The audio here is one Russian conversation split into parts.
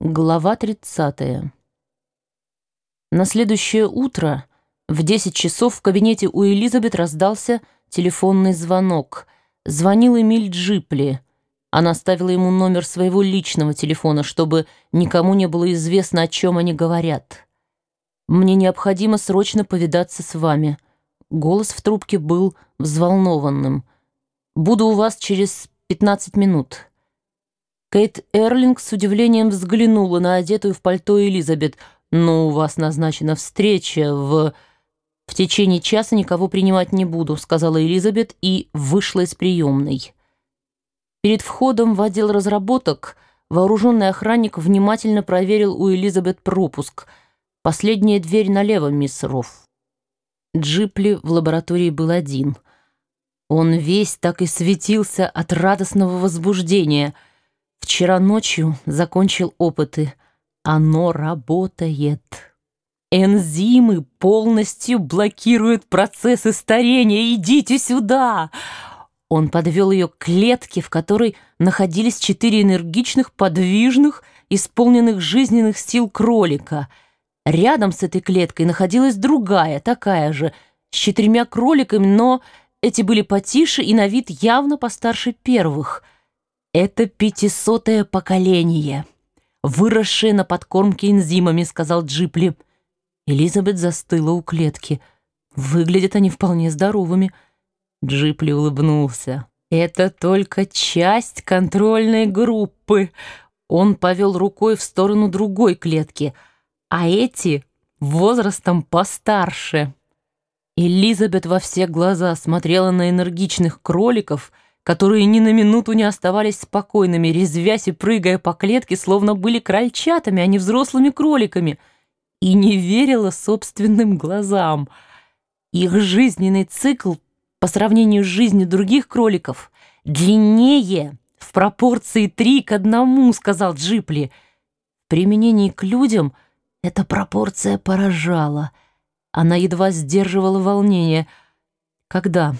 Глава 30. На следующее утро в 10 часов в кабинете у Элизабет раздался телефонный звонок. Звонил Эмиль Джипли. Она ставила ему номер своего личного телефона, чтобы никому не было известно, о чем они говорят. «Мне необходимо срочно повидаться с вами». Голос в трубке был взволнованным. «Буду у вас через 15 минут». Кейт Эрлинг с удивлением взглянула на одетую в пальто Элизабет. «Ну, у вас назначена встреча в...» «В течение часа никого принимать не буду», — сказала Элизабет и вышла из приемной. Перед входом в отдел разработок вооруженный охранник внимательно проверил у Элизабет пропуск. «Последняя дверь налево, мисс Рофф». Джипли в лаборатории был один. Он весь так и светился от радостного возбуждения — Вчера ночью закончил опыты. Оно работает. Энзимы полностью блокируют процессы старения. Идите сюда!» Он подвел ее к клетке, в которой находились четыре энергичных, подвижных, исполненных жизненных сил кролика. Рядом с этой клеткой находилась другая, такая же, с четырьмя кроликами, но эти были потише и на вид явно постарше первых — «Это пятисотое поколение, выросшее на подкормке энзимами», — сказал Джипли. Элизабет застыла у клетки. Выглядят они вполне здоровыми. Джипли улыбнулся. «Это только часть контрольной группы». Он повел рукой в сторону другой клетки, а эти возрастом постарше. Элизабет во все глаза смотрела на энергичных кроликов — которые ни на минуту не оставались спокойными, резвясь и прыгая по клетке, словно были крольчатами, а не взрослыми кроликами, и не верила собственным глазам. Их жизненный цикл по сравнению с жизнью других кроликов длиннее в пропорции три к одному, сказал Джипли. В применении к людям эта пропорция поражала. Она едва сдерживала волнение. Когда?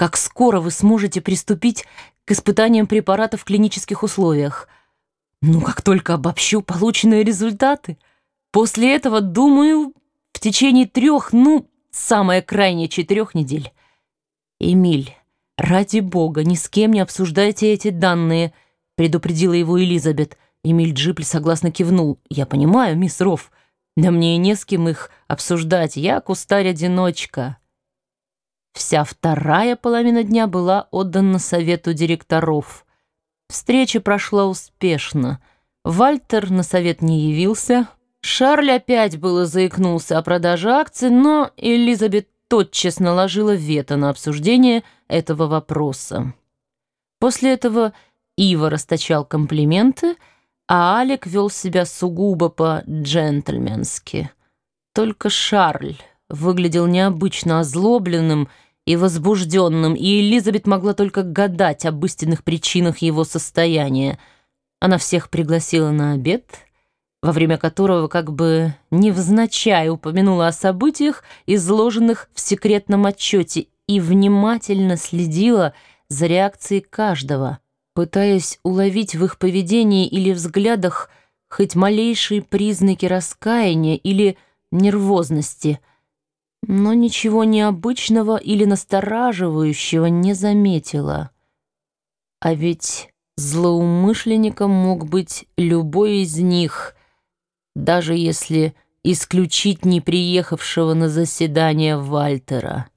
Как скоро вы сможете приступить к испытаниям препарата в клинических условиях? Ну, как только обобщу полученные результаты. После этого, думаю, в течение трех, ну, самое крайнее четырех недель. Эмиль, ради бога, ни с кем не обсуждайте эти данные, предупредила его Элизабет. Эмиль Джипли согласно кивнул. «Я понимаю, мисс Рофф, да мне и не с кем их обсуждать. Я кустарь-одиночка». Вся вторая половина дня была отдана совету директоров. Встреча прошла успешно. Вальтер на совет не явился. Шарль опять было заикнулся о продаже акций, но Элизабет тотчас наложила вето на обсуждение этого вопроса. После этого Ива расточал комплименты, а Алек вел себя сугубо по-джентльменски. Только Шарль выглядел необычно озлобленным и возбужденным, и Элизабет могла только гадать об истинных причинах его состояния. Она всех пригласила на обед, во время которого как бы невзначай упомянула о событиях, изложенных в секретном отчете, и внимательно следила за реакцией каждого, пытаясь уловить в их поведении или взглядах хоть малейшие признаки раскаяния или нервозности – но ничего необычного или настораживающего не заметила. А ведь злоумышленником мог быть любой из них, даже если исключить не приехавшего на заседание Вальтера.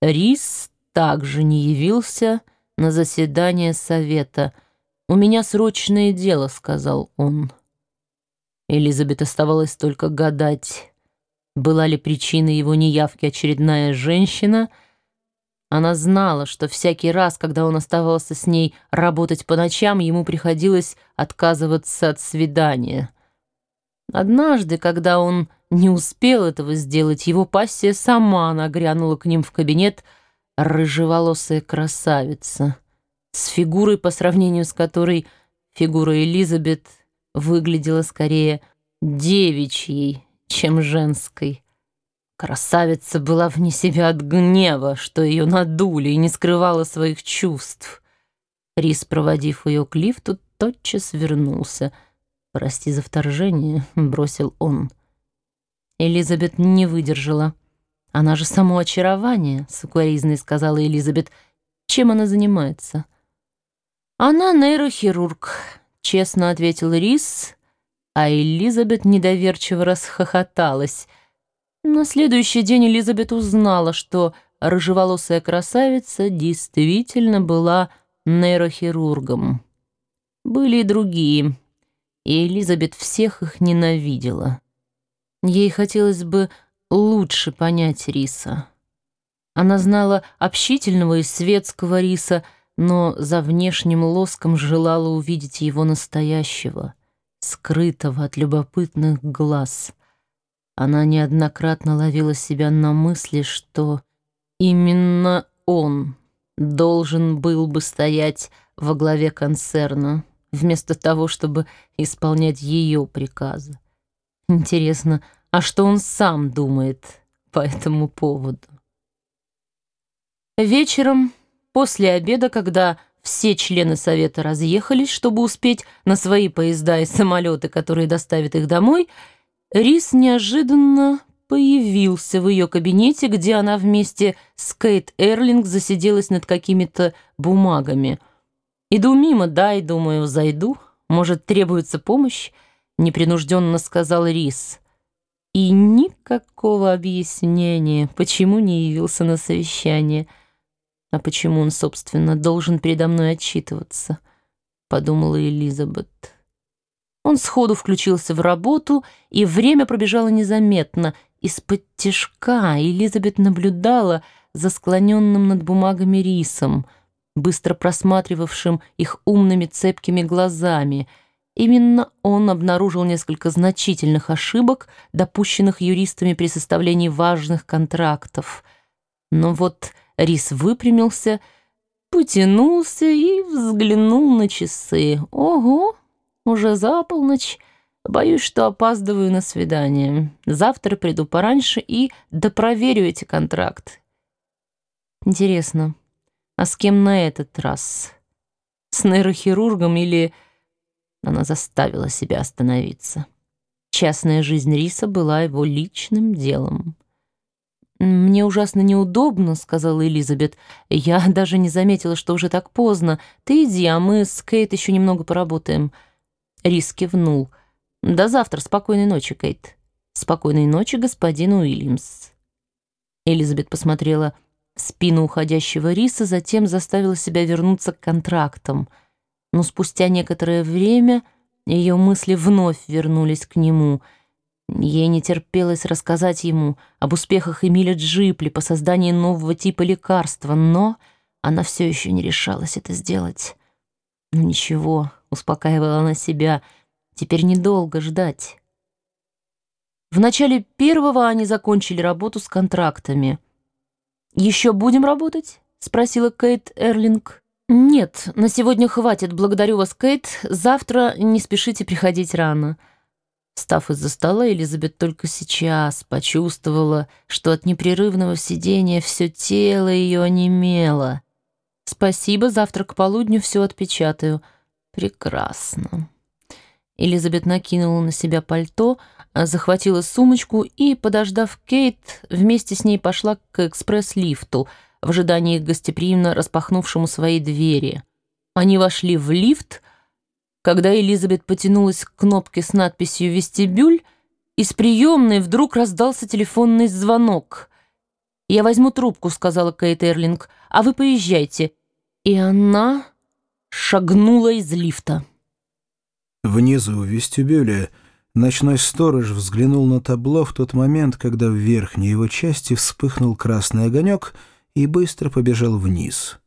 Рис также не явился на заседание совета. «У меня срочное дело», — сказал он. Элизабет оставалось только гадать, была ли причиной его неявки очередная женщина? Она знала, что всякий раз, когда он оставался с ней работать по ночам, ему приходилось отказываться от свидания. Однажды, когда он не успел этого сделать, его пассия сама нагрянула к ним в кабинет рыжеволосая красавица, с фигурой, по сравнению с которой фигура Элизабет выглядела скорее девичьей, чем женской. Красавица была вне себя от гнева, что ее надули и не скрывала своих чувств. Рис, проводив ее к лифту, тотчас вернулся. «Прости за вторжение», — бросил он. Элизабет не выдержала. «Она же само очарование», — сукоризной сказала Элизабет. «Чем она занимается?» «Она нейрохирург», — честно ответил Рис, а Элизабет недоверчиво расхохоталась. На следующий день Элизабет узнала, что рыжеволосая красавица действительно была нейрохирургом. Были и другие, и Элизабет всех их ненавидела. Ей хотелось бы лучше понять Риса. Она знала общительного и светского Риса, но за внешним лоском желала увидеть его настоящего, скрытого от любопытных глаз. Она неоднократно ловила себя на мысли, что именно он должен был бы стоять во главе концерна, вместо того, чтобы исполнять ее приказы. Интересно, а что он сам думает по этому поводу? Вечером, после обеда, когда все члены совета разъехались, чтобы успеть на свои поезда и самолеты, которые доставят их домой, Рис неожиданно появился в ее кабинете, где она вместе с Кейт Эрлинг засиделась над какими-то бумагами. «Иду мимо, дай, думаю, зайду. Может, требуется помощь?» — непринужденно сказал Рис. И никакого объяснения, почему не явился на совещание. А почему он, собственно, должен передо мной отчитываться, подумала Элизабет. Он сходу включился в работу, и время пробежало незаметно. Из-под тяжка Элизабет наблюдала за склоненным над бумагами рисом, быстро просматривавшим их умными цепкими глазами — Именно он обнаружил несколько значительных ошибок, допущенных юристами при составлении важных контрактов. Но вот Рис выпрямился, потянулся и взглянул на часы. «Ого, уже за полночь. Боюсь, что опаздываю на свидание. Завтра приду пораньше и допроверю эти контракты». Интересно, а с кем на этот раз? С нейрохирургом или... Она заставила себя остановиться. Частная жизнь Риса была его личным делом. «Мне ужасно неудобно», — сказала Элизабет. «Я даже не заметила, что уже так поздно. Ты иди, а мы с Кейт еще немного поработаем». Рис кивнул. «До завтра. Спокойной ночи, Кейт». «Спокойной ночи, господин Уильямс». Элизабет посмотрела в спину уходящего Риса, затем заставила себя вернуться к контрактам — но спустя некоторое время ее мысли вновь вернулись к нему. Ей не терпелось рассказать ему об успехах Эмиля Джипли по созданию нового типа лекарства, но она все еще не решалась это сделать. «Ну ничего», — успокаивала она себя, — «теперь недолго ждать». В начале первого они закончили работу с контрактами. «Еще будем работать?» — спросила Кейт Эрлинг. «Нет, на сегодня хватит. Благодарю вас, Кейт. Завтра не спешите приходить рано». Встав из-за стола, Элизабет только сейчас почувствовала, что от непрерывного сидения все тело ее онемело. «Спасибо, завтра к полудню все отпечатаю». «Прекрасно». Элизабет накинула на себя пальто, захватила сумочку и, подождав Кейт, вместе с ней пошла к экспресс-лифту — в ожидании гостеприимно распахнувшему свои двери. Они вошли в лифт. Когда Элизабет потянулась к кнопке с надписью «Вестибюль», из приемной вдруг раздался телефонный звонок. «Я возьму трубку», — сказала Кейт Эрлинг, — «а вы поезжайте». И она шагнула из лифта. Внизу, в вестибюле, ночной сторож взглянул на табло в тот момент, когда в верхней его части вспыхнул красный огонек — и быстро побежал вниз.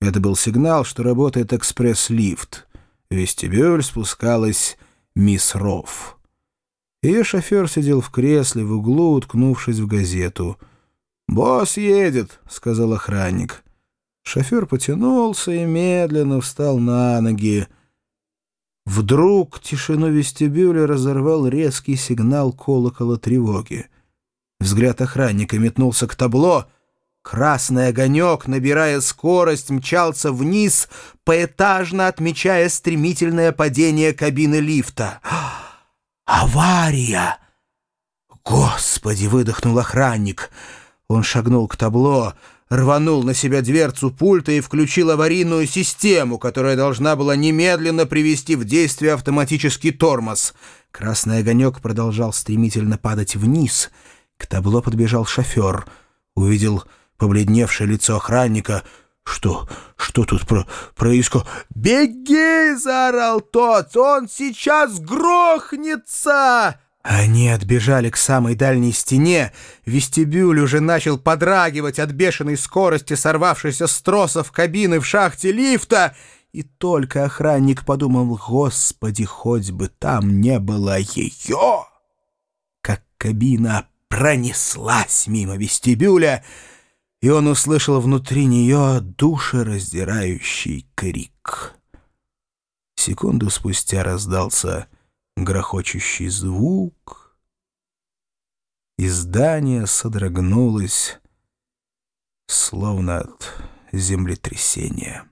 Это был сигнал, что работает экспресс-лифт. В вестибюль спускалась мисс Рофф. Ее шофер сидел в кресле в углу, уткнувшись в газету. «Босс едет», — сказал охранник. Шофер потянулся и медленно встал на ноги. Вдруг тишину вестибюля разорвал резкий сигнал колокола тревоги. Взгляд охранника метнулся к табло — Красный огонек, набирая скорость, мчался вниз, поэтажно отмечая стремительное падение кабины лифта. «Авария!» «Господи!» — выдохнул охранник. Он шагнул к табло, рванул на себя дверцу пульта и включил аварийную систему, которая должна была немедленно привести в действие автоматический тормоз. Красный огонек продолжал стремительно падать вниз. К табло подбежал шофер. Увидел побледневшее лицо охранника. «Что? Что тут про происходит?» «Беги!» — заорал тот. «Он сейчас грохнется!» Они отбежали к самой дальней стене. Вестибюль уже начал подрагивать от бешеной скорости сорвавшейся с тросов кабины в шахте лифта. И только охранник подумал, «Господи, хоть бы там не было ее!» Как кабина пронеслась мимо вестибюля, и он услышал внутри нее душераздирающий крик. Секунду спустя раздался грохочущий звук, и здание содрогнулось, словно от землетрясения.